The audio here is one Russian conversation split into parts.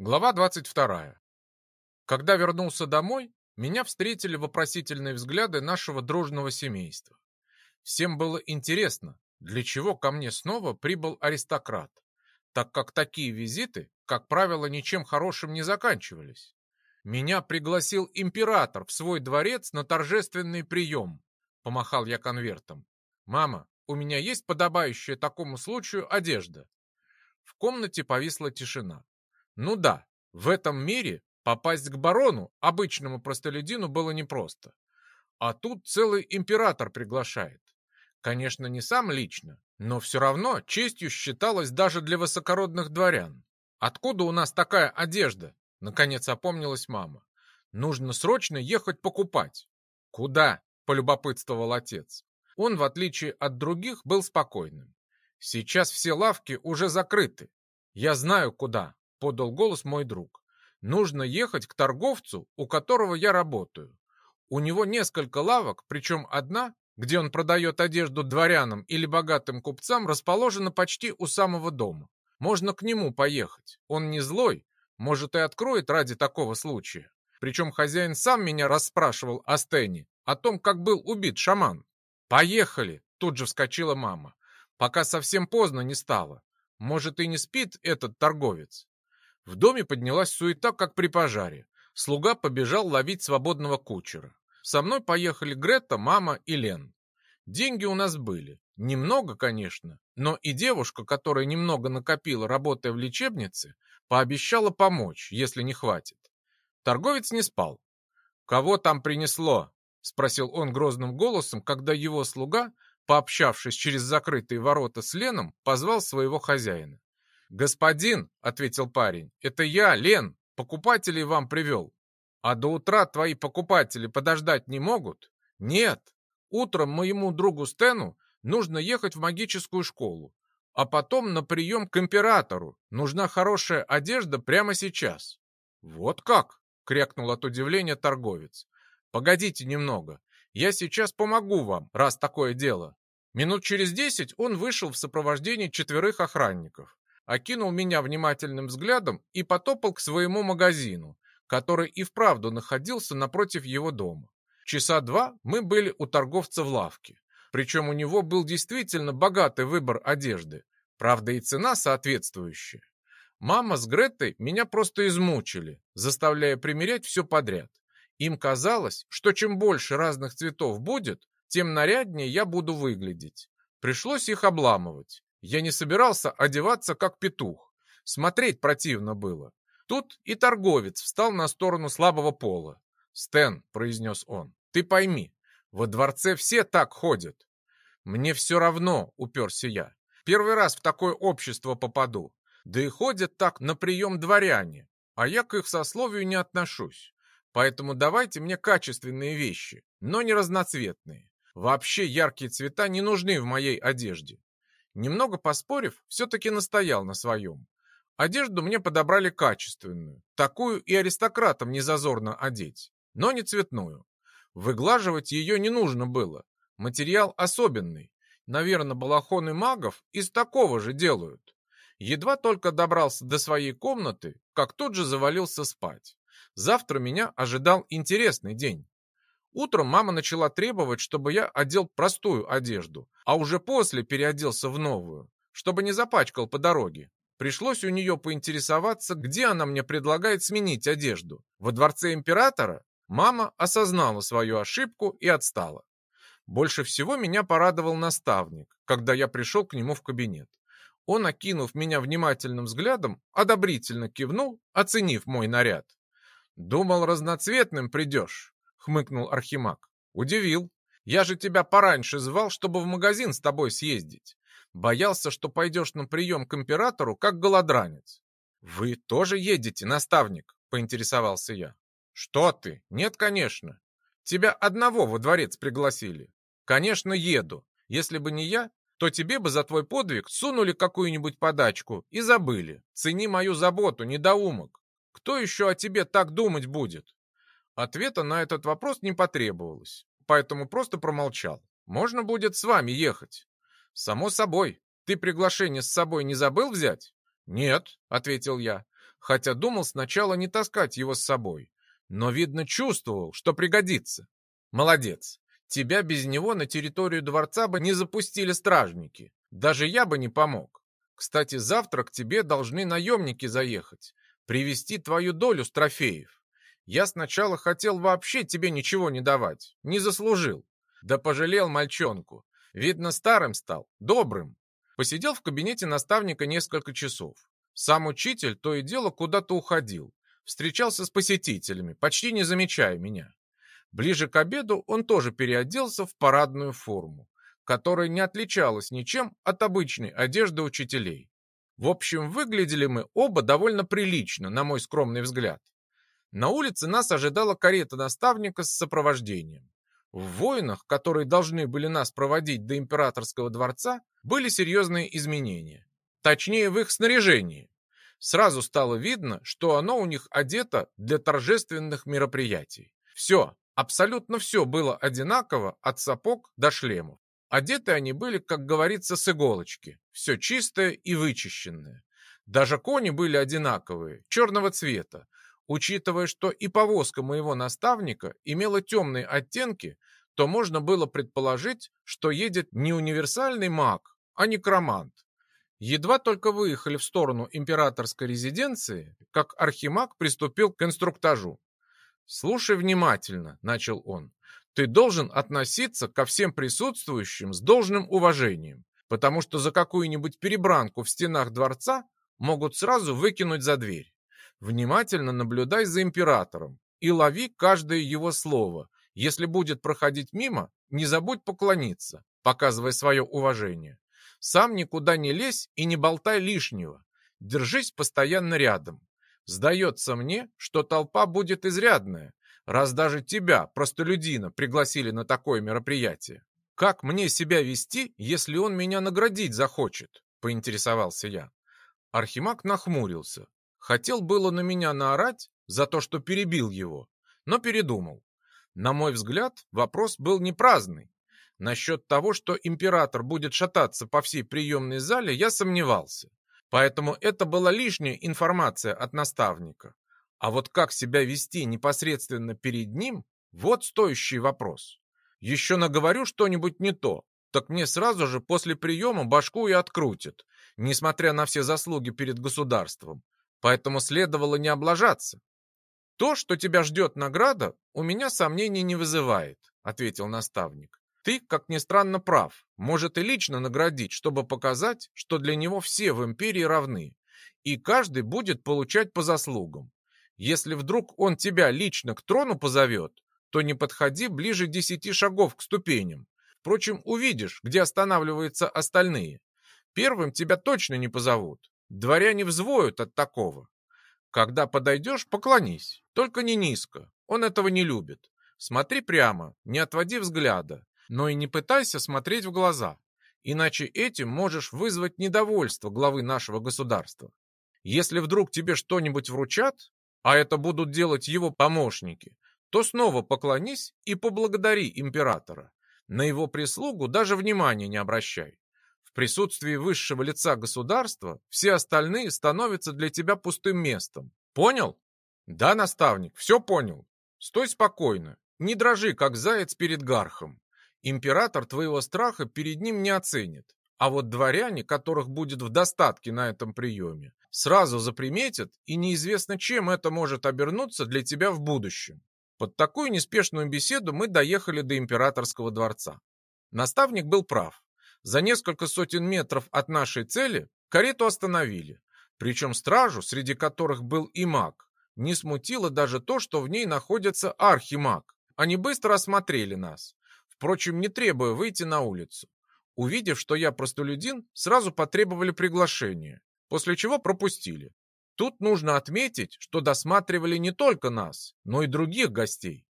Глава 22. Когда вернулся домой, меня встретили вопросительные взгляды нашего дружного семейства. Всем было интересно, для чего ко мне снова прибыл аристократ, так как такие визиты, как правило, ничем хорошим не заканчивались. Меня пригласил император в свой дворец на торжественный прием, помахал я конвертом. Мама, у меня есть подобающая такому случаю одежда. В комнате повисла тишина. Ну да, в этом мире попасть к барону, обычному простолюдину, было непросто. А тут целый император приглашает. Конечно, не сам лично, но все равно честью считалось даже для высокородных дворян. Откуда у нас такая одежда? Наконец опомнилась мама. Нужно срочно ехать покупать. Куда? Полюбопытствовал отец. Он, в отличие от других, был спокойным. Сейчас все лавки уже закрыты. Я знаю, куда подал голос мой друг. Нужно ехать к торговцу, у которого я работаю. У него несколько лавок, причем одна, где он продает одежду дворянам или богатым купцам, расположена почти у самого дома. Можно к нему поехать. Он не злой, может и откроет ради такого случая. Причем хозяин сам меня расспрашивал о Стене, о том, как был убит шаман. «Поехали!» — тут же вскочила мама. Пока совсем поздно не стало. Может, и не спит этот торговец. В доме поднялась суета, как при пожаре. Слуга побежал ловить свободного кучера. Со мной поехали Грета, мама и Лен. Деньги у нас были. Немного, конечно, но и девушка, которая немного накопила, работая в лечебнице, пообещала помочь, если не хватит. Торговец не спал. «Кого там принесло?» — спросил он грозным голосом, когда его слуга, пообщавшись через закрытые ворота с Леном, позвал своего хозяина. «Господин», — ответил парень, — «это я, Лен, покупателей вам привел. А до утра твои покупатели подождать не могут?» «Нет. Утром моему другу Стену нужно ехать в магическую школу, а потом на прием к императору. Нужна хорошая одежда прямо сейчас». «Вот как?» — крякнул от удивления торговец. «Погодите немного. Я сейчас помогу вам, раз такое дело». Минут через десять он вышел в сопровождении четверых охранников окинул меня внимательным взглядом и потопал к своему магазину, который и вправду находился напротив его дома. Часа два мы были у торговца в лавке. Причем у него был действительно богатый выбор одежды, правда и цена соответствующая. Мама с Гретой меня просто измучили, заставляя примерять все подряд. Им казалось, что чем больше разных цветов будет, тем наряднее я буду выглядеть. Пришлось их обламывать. Я не собирался одеваться как петух. Смотреть противно было. Тут и торговец встал на сторону слабого пола. «Стэн», — произнес он, — «ты пойми, во дворце все так ходят». «Мне все равно», — уперся я. «Первый раз в такое общество попаду. Да и ходят так на прием дворяне, а я к их сословию не отношусь. Поэтому давайте мне качественные вещи, но не разноцветные. Вообще яркие цвета не нужны в моей одежде. Немного поспорив, все-таки настоял на своем. Одежду мне подобрали качественную, такую и аристократам не зазорно одеть, но не цветную. Выглаживать ее не нужно было, материал особенный. Наверное, балахоны магов из такого же делают. Едва только добрался до своей комнаты, как тут же завалился спать. Завтра меня ожидал интересный день. Утром мама начала требовать, чтобы я одел простую одежду, а уже после переоделся в новую, чтобы не запачкал по дороге. Пришлось у нее поинтересоваться, где она мне предлагает сменить одежду. Во дворце императора мама осознала свою ошибку и отстала. Больше всего меня порадовал наставник, когда я пришел к нему в кабинет. Он, окинув меня внимательным взглядом, одобрительно кивнул, оценив мой наряд. «Думал, разноцветным придешь хмыкнул Архимаг. Удивил. Я же тебя пораньше звал, чтобы в магазин с тобой съездить. Боялся, что пойдешь на прием к императору, как голодранец. Вы тоже едете, наставник? Поинтересовался я. Что ты? Нет, конечно. Тебя одного во дворец пригласили. Конечно, еду. Если бы не я, то тебе бы за твой подвиг сунули какую-нибудь подачку и забыли. Цени мою заботу, недоумок. Кто еще о тебе так думать будет? Ответа на этот вопрос не потребовалось, поэтому просто промолчал. «Можно будет с вами ехать». «Само собой. Ты приглашение с собой не забыл взять?» «Нет», — ответил я. хотя думал сначала не таскать его с собой, но, видно, чувствовал, что пригодится. Молодец. Тебя без него на территорию дворца бы не запустили стражники. Даже я бы не помог. Кстати, завтра к тебе должны наемники заехать, привезти твою долю с трофеев. Я сначала хотел вообще тебе ничего не давать, не заслужил. Да пожалел мальчонку. Видно, старым стал, добрым. Посидел в кабинете наставника несколько часов. Сам учитель то и дело куда-то уходил. Встречался с посетителями, почти не замечая меня. Ближе к обеду он тоже переоделся в парадную форму, которая не отличалась ничем от обычной одежды учителей. В общем, выглядели мы оба довольно прилично, на мой скромный взгляд. На улице нас ожидала карета наставника с сопровождением. В войнах, которые должны были нас проводить до императорского дворца, были серьезные изменения. Точнее, в их снаряжении. Сразу стало видно, что оно у них одето для торжественных мероприятий. Все, абсолютно все было одинаково от сапог до шлемов. Одеты они были, как говорится, с иголочки. Все чистое и вычищенное. Даже кони были одинаковые, черного цвета, Учитывая, что и повозка моего наставника имела темные оттенки, то можно было предположить, что едет не универсальный маг, а некромант. Едва только выехали в сторону императорской резиденции, как архимаг приступил к инструктажу. «Слушай внимательно», — начал он, — «ты должен относиться ко всем присутствующим с должным уважением, потому что за какую-нибудь перебранку в стенах дворца могут сразу выкинуть за дверь. Внимательно наблюдай за императором и лови каждое его слово. Если будет проходить мимо, не забудь поклониться, показывая свое уважение. Сам никуда не лезь и не болтай лишнего. Держись постоянно рядом. Сдается мне, что толпа будет изрядная, раз даже тебя, простолюдина, пригласили на такое мероприятие. Как мне себя вести, если он меня наградить захочет? Поинтересовался я. Архимаг нахмурился, Хотел было на меня наорать за то, что перебил его, но передумал. На мой взгляд, вопрос был не праздный. Насчет того, что император будет шататься по всей приемной зале, я сомневался. Поэтому это была лишняя информация от наставника. А вот как себя вести непосредственно перед ним, вот стоящий вопрос. Еще наговорю что-нибудь не то, так мне сразу же после приема башку и открутят, несмотря на все заслуги перед государством поэтому следовало не облажаться. То, что тебя ждет награда, у меня сомнений не вызывает, ответил наставник. Ты, как ни странно, прав. Может и лично наградить, чтобы показать, что для него все в империи равны, и каждый будет получать по заслугам. Если вдруг он тебя лично к трону позовет, то не подходи ближе десяти шагов к ступеням. Впрочем, увидишь, где останавливаются остальные. Первым тебя точно не позовут, Дворяне взвоют от такого. Когда подойдешь, поклонись, только не низко. Он этого не любит. Смотри прямо, не отводи взгляда, но и не пытайся смотреть в глаза, иначе этим можешь вызвать недовольство главы нашего государства. Если вдруг тебе что-нибудь вручат, а это будут делать его помощники, то снова поклонись и поблагодари императора. На его прислугу даже внимания не обращай присутствии высшего лица государства все остальные становятся для тебя пустым местом. Понял? Да, наставник, все понял. Стой спокойно, не дрожи, как заяц перед гархом. Император твоего страха перед ним не оценит. А вот дворяне, которых будет в достатке на этом приеме, сразу заприметят, и неизвестно, чем это может обернуться для тебя в будущем. Под такую неспешную беседу мы доехали до императорского дворца. Наставник был прав. За несколько сотен метров от нашей цели карету остановили. Причем стражу, среди которых был и маг, не смутило даже то, что в ней находится архимаг. Они быстро осмотрели нас, впрочем, не требуя выйти на улицу. Увидев, что я простолюдин, сразу потребовали приглашения, после чего пропустили. Тут нужно отметить, что досматривали не только нас, но и других гостей.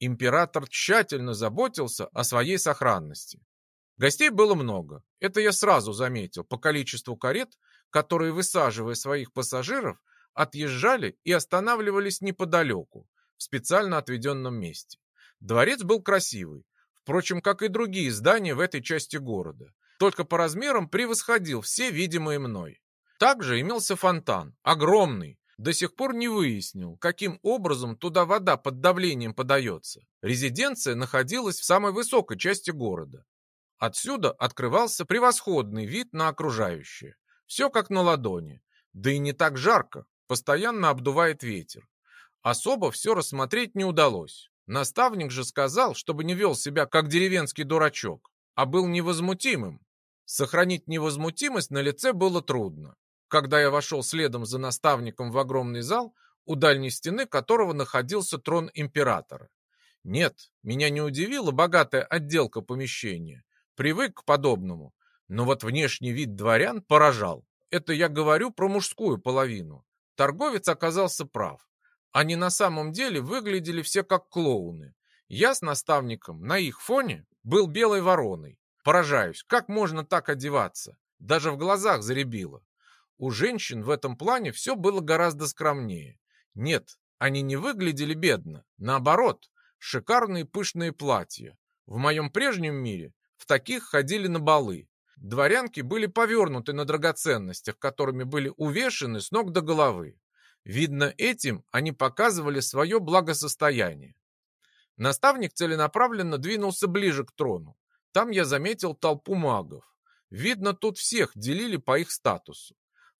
Император тщательно заботился о своей сохранности. Гостей было много. Это я сразу заметил по количеству карет, которые, высаживая своих пассажиров, отъезжали и останавливались неподалеку, в специально отведенном месте. Дворец был красивый, впрочем, как и другие здания в этой части города, только по размерам превосходил все видимые мной. Также имелся фонтан, огромный, до сих пор не выяснил, каким образом туда вода под давлением подается. Резиденция находилась в самой высокой части города. Отсюда открывался превосходный вид на окружающее. Все как на ладони. Да и не так жарко, постоянно обдувает ветер. Особо все рассмотреть не удалось. Наставник же сказал, чтобы не вел себя как деревенский дурачок, а был невозмутимым. Сохранить невозмутимость на лице было трудно. Когда я вошел следом за наставником в огромный зал, у дальней стены которого находился трон императора. Нет, меня не удивила богатая отделка помещения. Привык к подобному. Но вот внешний вид дворян поражал. Это я говорю про мужскую половину. Торговец оказался прав. Они на самом деле выглядели все как клоуны. Я с наставником на их фоне был белой вороной. Поражаюсь, как можно так одеваться? Даже в глазах заребило. У женщин в этом плане все было гораздо скромнее. Нет, они не выглядели бедно. Наоборот, шикарные пышные платья. В моем прежнем мире в таких ходили на балы. Дворянки были повернуты на драгоценностях, которыми были увешаны с ног до головы. Видно, этим они показывали свое благосостояние. Наставник целенаправленно двинулся ближе к трону. Там я заметил толпу магов. Видно, тут всех делили по их статусу.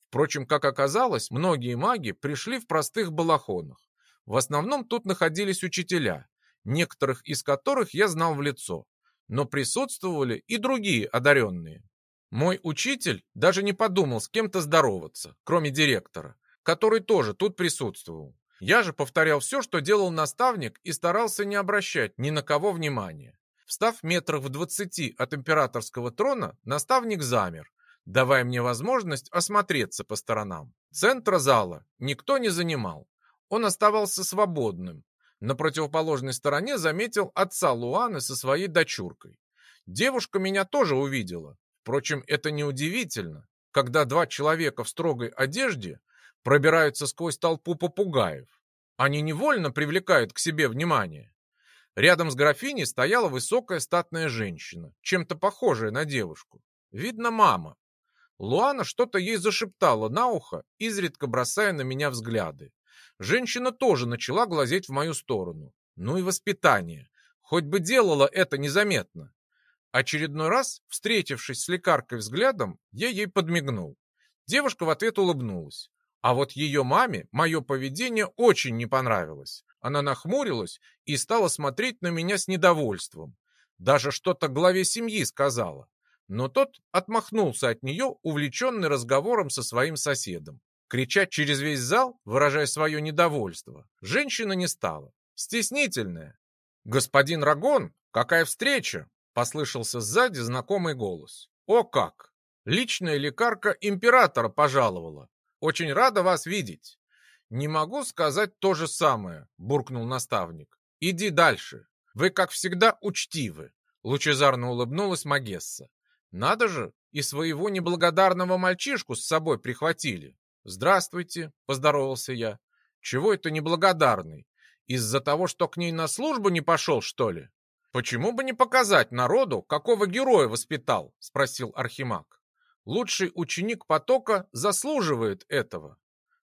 Впрочем, как оказалось, многие маги пришли в простых балахонах. В основном тут находились учителя, некоторых из которых я знал в лицо, но присутствовали и другие одаренные. Мой учитель даже не подумал с кем-то здороваться, кроме директора, который тоже тут присутствовал. Я же повторял все, что делал наставник, и старался не обращать ни на кого внимания. Встав метрах в двадцати от императорского трона, наставник замер, давая мне возможность осмотреться по сторонам. Центра зала никто не занимал. Он оставался свободным. На противоположной стороне заметил отца Луаны со своей дочуркой. Девушка меня тоже увидела. Впрочем, это не удивительно, когда два человека в строгой одежде пробираются сквозь толпу попугаев. Они невольно привлекают к себе внимание. Рядом с графиней стояла высокая статная женщина, чем-то похожая на девушку. Видно, мама. Луана что-то ей зашептала на ухо, изредка бросая на меня взгляды. Женщина тоже начала глазеть в мою сторону. Ну и воспитание. Хоть бы делала это незаметно. Очередной раз, встретившись с лекаркой взглядом, я ей подмигнул. Девушка в ответ улыбнулась. А вот ее маме мое поведение очень не понравилось. Она нахмурилась и стала смотреть на меня с недовольством. Даже что-то главе семьи сказала. Но тот отмахнулся от нее, увлеченный разговором со своим соседом. Кричать через весь зал, выражая свое недовольство, женщина не стала. Стеснительная. «Господин Рагон, какая встреча!» Послышался сзади знакомый голос. «О как! Личная лекарка императора пожаловала. Очень рада вас видеть!» «Не могу сказать то же самое», — буркнул наставник. «Иди дальше. Вы, как всегда, учтивы», — лучезарно улыбнулась Магесса. Надо же, и своего неблагодарного мальчишку с собой прихватили. Здравствуйте, поздоровался я. Чего это неблагодарный? Из-за того, что к ней на службу не пошел, что ли? Почему бы не показать народу, какого героя воспитал? Спросил Архимаг. Лучший ученик потока заслуживает этого.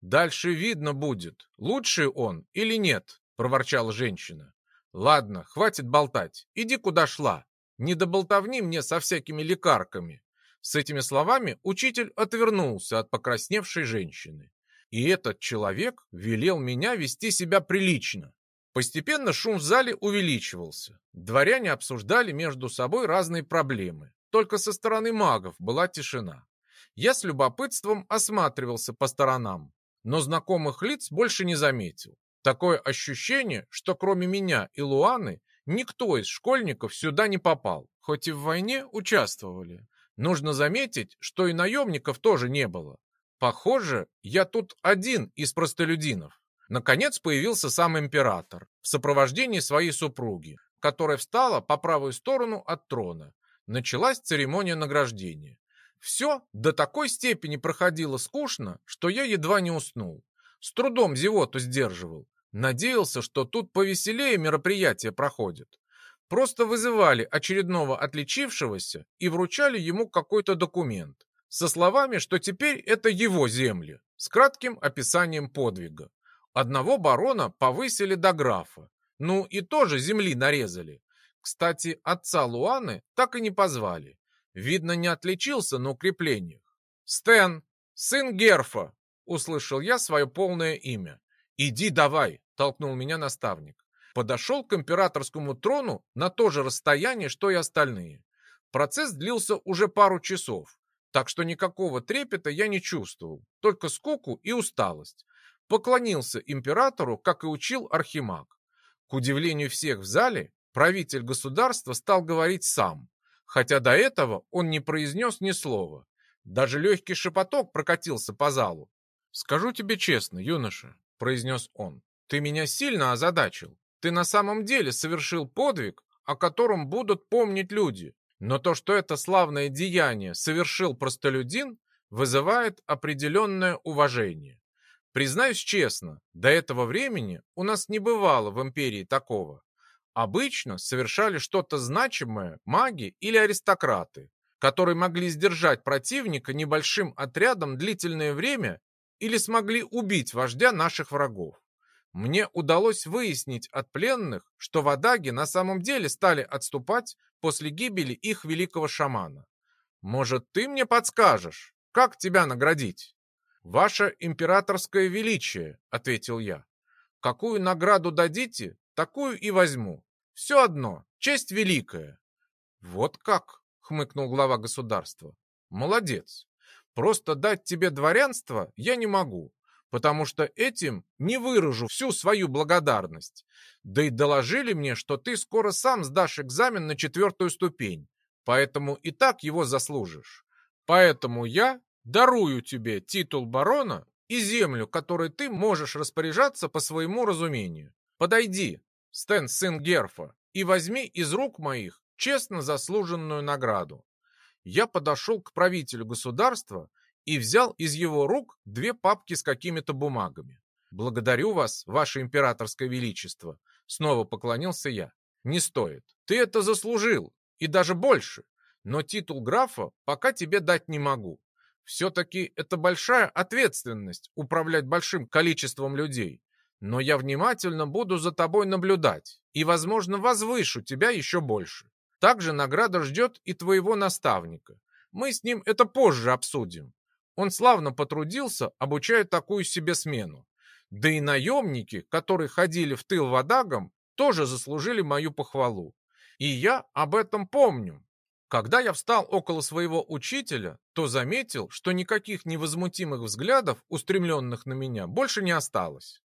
Дальше видно будет, лучший он или нет, проворчала женщина. Ладно, хватит болтать, иди куда шла. Не до болтовни мне со всякими лекарками. С этими словами учитель отвернулся от покрасневшей женщины. И этот человек велел меня вести себя прилично. Постепенно шум в зале увеличивался. Дворяне обсуждали между собой разные проблемы. Только со стороны магов была тишина. Я с любопытством осматривался по сторонам, но знакомых лиц больше не заметил. Такое ощущение, что кроме меня и Луаны Никто из школьников сюда не попал, хоть и в войне участвовали. Нужно заметить, что и наемников тоже не было. Похоже, я тут один из простолюдинов. Наконец появился сам император в сопровождении своей супруги, которая встала по правую сторону от трона. Началась церемония награждения. Все до такой степени проходило скучно, что я едва не уснул. С трудом зевоту сдерживал, Надеялся, что тут повеселее мероприятие проходит. Просто вызывали очередного отличившегося и вручали ему какой-то документ со словами, что теперь это его земли. с кратким описанием подвига. Одного барона повысили до графа, ну и тоже земли нарезали. Кстати, отца Луаны так и не позвали. Видно, не отличился на укреплениях. «Стэн, сын Герфа!» — услышал я свое полное имя. «Иди давай!» — толкнул меня наставник. Подошел к императорскому трону на то же расстояние, что и остальные. Процесс длился уже пару часов, так что никакого трепета я не чувствовал, только скуку и усталость. Поклонился императору, как и учил Архимаг. К удивлению всех в зале, правитель государства стал говорить сам, хотя до этого он не произнес ни слова. Даже легкий шепоток прокатился по залу. «Скажу тебе честно, юноша», — произнес он, — «ты меня сильно озадачил. Ты на самом деле совершил подвиг, о котором будут помнить люди. Но то, что это славное деяние совершил простолюдин, вызывает определенное уважение. Признаюсь честно, до этого времени у нас не бывало в империи такого. Обычно совершали что-то значимое маги или аристократы, которые могли сдержать противника небольшим отрядом длительное время или смогли убить вождя наших врагов. Мне удалось выяснить от пленных, что вадаги на самом деле стали отступать после гибели их великого шамана. Может, ты мне подскажешь, как тебя наградить? Ваше императорское величие, ответил я. Какую награду дадите, такую и возьму. Все одно, честь великая. Вот как, хмыкнул глава государства. Молодец. Просто дать тебе дворянство я не могу, потому что этим не выражу всю свою благодарность. Да и доложили мне, что ты скоро сам сдашь экзамен на четвертую ступень, поэтому и так его заслужишь. Поэтому я дарую тебе титул барона и землю, которой ты можешь распоряжаться по своему разумению. Подойди, Стэн, сын Герфа, и возьми из рук моих честно заслуженную награду. Я подошел к правителю государства и взял из его рук две папки с какими-то бумагами. «Благодарю вас, ваше императорское величество», — снова поклонился я. «Не стоит. Ты это заслужил, и даже больше. Но титул графа пока тебе дать не могу. Все-таки это большая ответственность управлять большим количеством людей. Но я внимательно буду за тобой наблюдать и, возможно, возвышу тебя еще больше. Также награда ждет и твоего наставника. Мы с ним это позже обсудим. Он славно потрудился, обучая такую себе смену. Да и наемники, которые ходили в тыл водагам, тоже заслужили мою похвалу. И я об этом помню. Когда я встал около своего учителя, то заметил, что никаких невозмутимых взглядов, устремленных на меня, больше не осталось.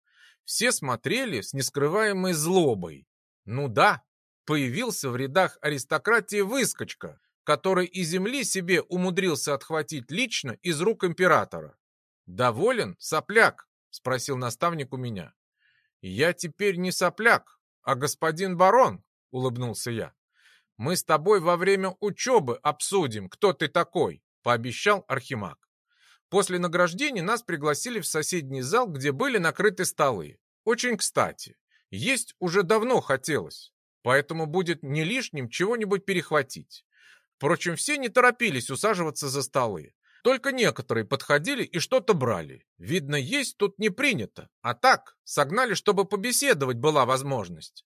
Все смотрели с нескрываемой злобой. Ну да, появился в рядах аристократии выскочка, который и земли себе умудрился отхватить лично из рук императора. «Доволен, сопляк?» — спросил наставник у меня. «Я теперь не сопляк, а господин барон», — улыбнулся я. «Мы с тобой во время учебы обсудим, кто ты такой», — пообещал Архимаг. После награждения нас пригласили в соседний зал, где были накрыты столы. Очень кстати. Есть уже давно хотелось, поэтому будет не лишним чего-нибудь перехватить. Впрочем, все не торопились усаживаться за столы. Только некоторые подходили и что-то брали. Видно, есть тут не принято. А так, согнали, чтобы побеседовать была возможность.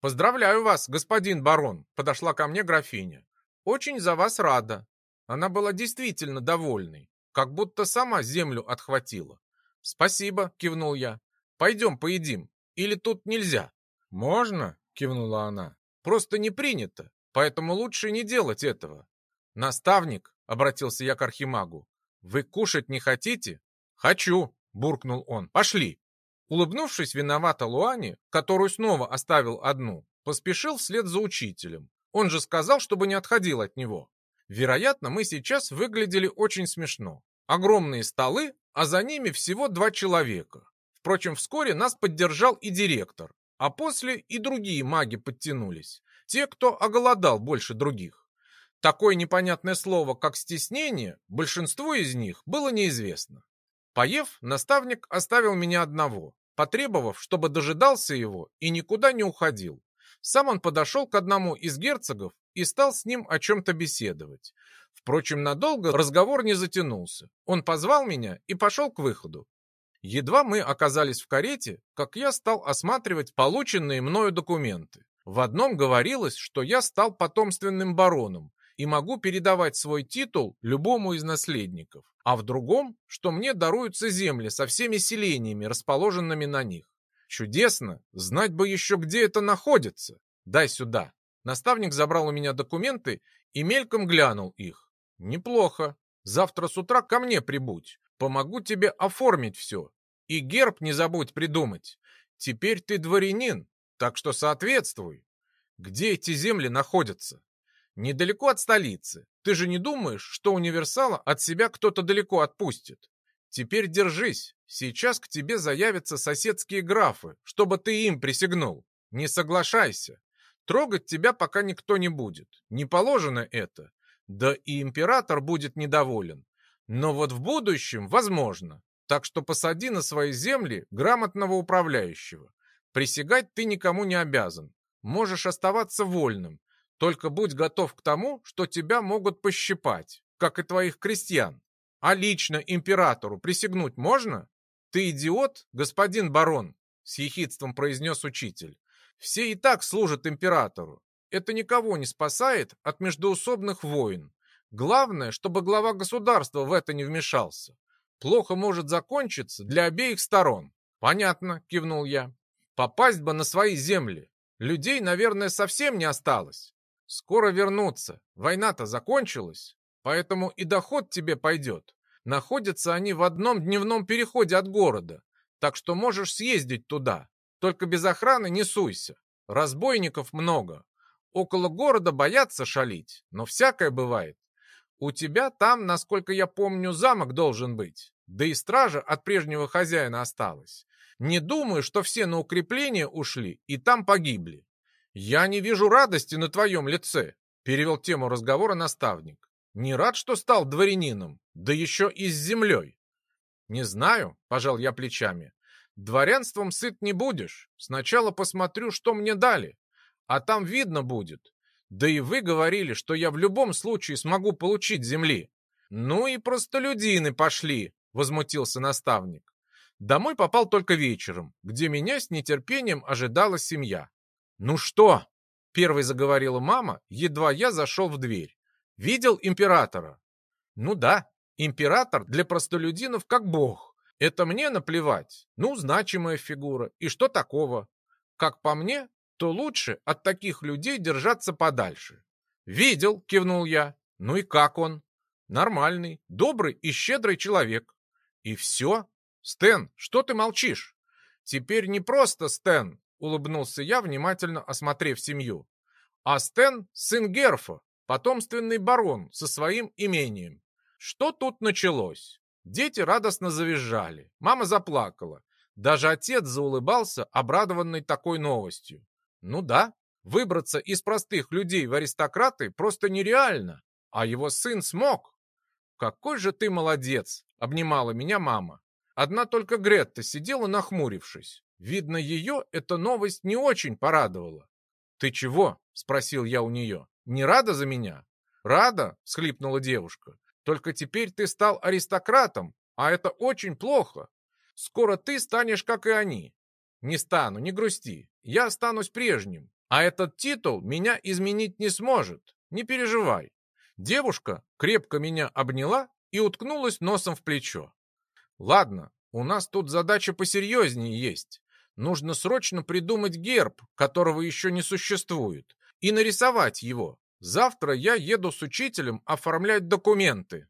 «Поздравляю вас, господин барон», — подошла ко мне графиня. «Очень за вас рада». Она была действительно довольной, как будто сама землю отхватила. «Спасибо», — кивнул я. «Пойдем поедим. Или тут нельзя?» «Можно», — кивнула она. «Просто не принято поэтому лучше не делать этого. Наставник, обратился я к архимагу, вы кушать не хотите? Хочу, буркнул он. Пошли. Улыбнувшись виновато Луане, которую снова оставил одну, поспешил вслед за учителем. Он же сказал, чтобы не отходил от него. Вероятно, мы сейчас выглядели очень смешно. Огромные столы, а за ними всего два человека. Впрочем, вскоре нас поддержал и директор, а после и другие маги подтянулись те, кто оголодал больше других. Такое непонятное слово, как стеснение, большинству из них было неизвестно. Поев, наставник оставил меня одного, потребовав, чтобы дожидался его и никуда не уходил. Сам он подошел к одному из герцогов и стал с ним о чем-то беседовать. Впрочем, надолго разговор не затянулся. Он позвал меня и пошел к выходу. Едва мы оказались в карете, как я стал осматривать полученные мною документы. В одном говорилось, что я стал потомственным бароном и могу передавать свой титул любому из наследников, а в другом, что мне даруются земли со всеми селениями, расположенными на них. Чудесно! Знать бы еще, где это находится. Дай сюда. Наставник забрал у меня документы и мельком глянул их. Неплохо. Завтра с утра ко мне прибудь. Помогу тебе оформить все. И герб не забудь придумать. Теперь ты дворянин, так что соответствуй. Где эти земли находятся? Недалеко от столицы. Ты же не думаешь, что универсала от себя кто-то далеко отпустит? Теперь держись. Сейчас к тебе заявятся соседские графы, чтобы ты им присягнул. Не соглашайся. Трогать тебя пока никто не будет. Не положено это. Да и император будет недоволен. Но вот в будущем возможно. Так что посади на свои земли грамотного управляющего. Присягать ты никому не обязан. Можешь оставаться вольным. Только будь готов к тому, что тебя могут пощипать, как и твоих крестьян. А лично императору присягнуть можно? Ты идиот, господин барон, с ехидством произнес учитель. Все и так служат императору. Это никого не спасает от междоусобных войн. Главное, чтобы глава государства в это не вмешался. Плохо может закончиться для обеих сторон. Понятно, кивнул я. Попасть бы на свои земли. Людей, наверное, совсем не осталось. Скоро вернутся. Война-то закончилась, поэтому и доход тебе пойдет. Находятся они в одном дневном переходе от города, так что можешь съездить туда. Только без охраны не суйся. Разбойников много. Около города боятся шалить, но всякое бывает. У тебя там, насколько я помню, замок должен быть. Да и стража от прежнего хозяина осталась. Не думаю, что все на укрепление ушли и там погибли. Я не вижу радости на твоем лице, перевел тему разговора наставник. Не рад, что стал дворянином, да еще и с землей. Не знаю, пожал я плечами. Дворянством сыт не будешь. Сначала посмотрю, что мне дали. А там видно будет. Да и вы говорили, что я в любом случае смогу получить земли. Ну и простолюдины пошли, возмутился наставник. Домой попал только вечером, где меня с нетерпением ожидала семья. Ну что? Первой заговорила мама, едва я зашел в дверь. Видел императора? Ну да, император для простолюдинов как бог. Это мне наплевать. Ну, значимая фигура. И что такого? Как по мне, то лучше от таких людей держаться подальше. «Видел», — кивнул я. «Ну и как он?» «Нормальный, добрый и щедрый человек». «И все? Стэн, что ты молчишь?» «Теперь не просто Стэн», — улыбнулся я, внимательно осмотрев семью. «А Стэн — сын Герфа, потомственный барон со своим имением. Что тут началось?» Дети радостно завизжали, мама заплакала. Даже отец заулыбался, обрадованный такой новостью. Ну да, выбраться из простых людей в аристократы просто нереально, а его сын смог. Какой же ты молодец, обнимала меня мама. Одна только Гретта сидела нахмурившись. Видно, ее эта новость не очень порадовала. «Ты чего?» — спросил я у нее. «Не рада за меня?» «Рада?» — схлипнула девушка. «Только теперь ты стал аристократом, а это очень плохо. Скоро ты станешь, как и они. Не стану, не грусти. Я останусь прежним. А этот титул меня изменить не сможет. Не переживай. Девушка крепко меня обняла и уткнулась носом в плечо. Ладно, у нас тут задача посерьезнее есть. Нужно срочно придумать герб, которого еще не существует, и нарисовать его. Завтра я еду с учителем оформлять документы.